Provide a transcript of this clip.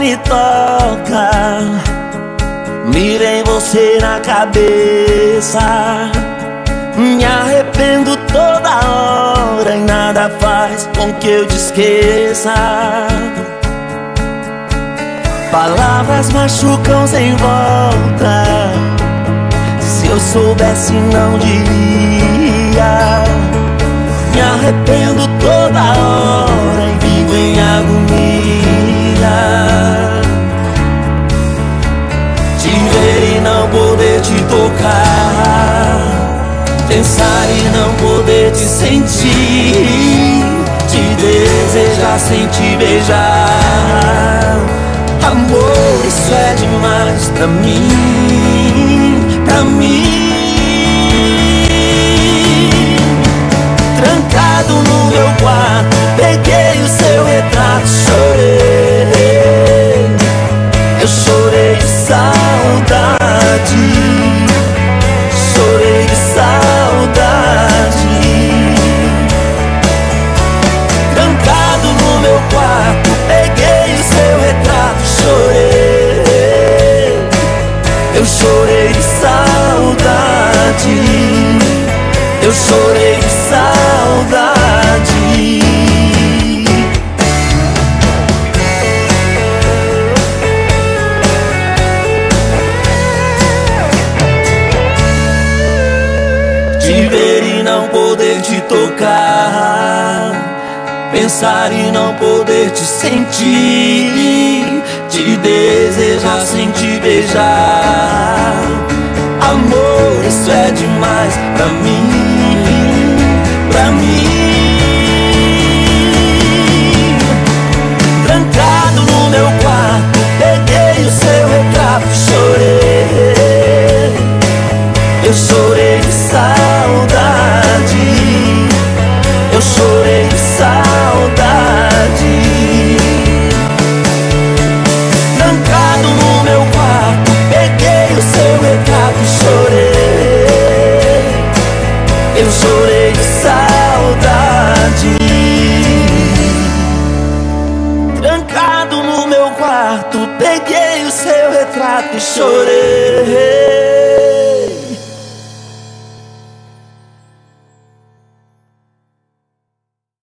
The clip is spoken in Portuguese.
me toca. Mirei você na cabeça. Me arrependo toda hora e nada faz com que eu te esqueça. Palavras machucam sem volta. Se eu soubesse, não diria. Me arrependo toda hora Te ver e não poder te tocar. Pensar e não poder te sentir. Te desejar sem te beijar. Amor, isso é demais pra mim, pra mim. Trancado no meu quarto, peguei o seu retrato, chorei. Eu chorei saudade, chorei de saudade. Trancado no meu quarto, peguei o seu retrato, chorei. Eu chorei de saudade. Eu chorei de saudade. Não poder te tocar. Pensar e não poder te sentir. Te desejar sem te beijar. Amor, isso é demais pra mim, pra mim. quarto, peguei o seu retrato e chorei.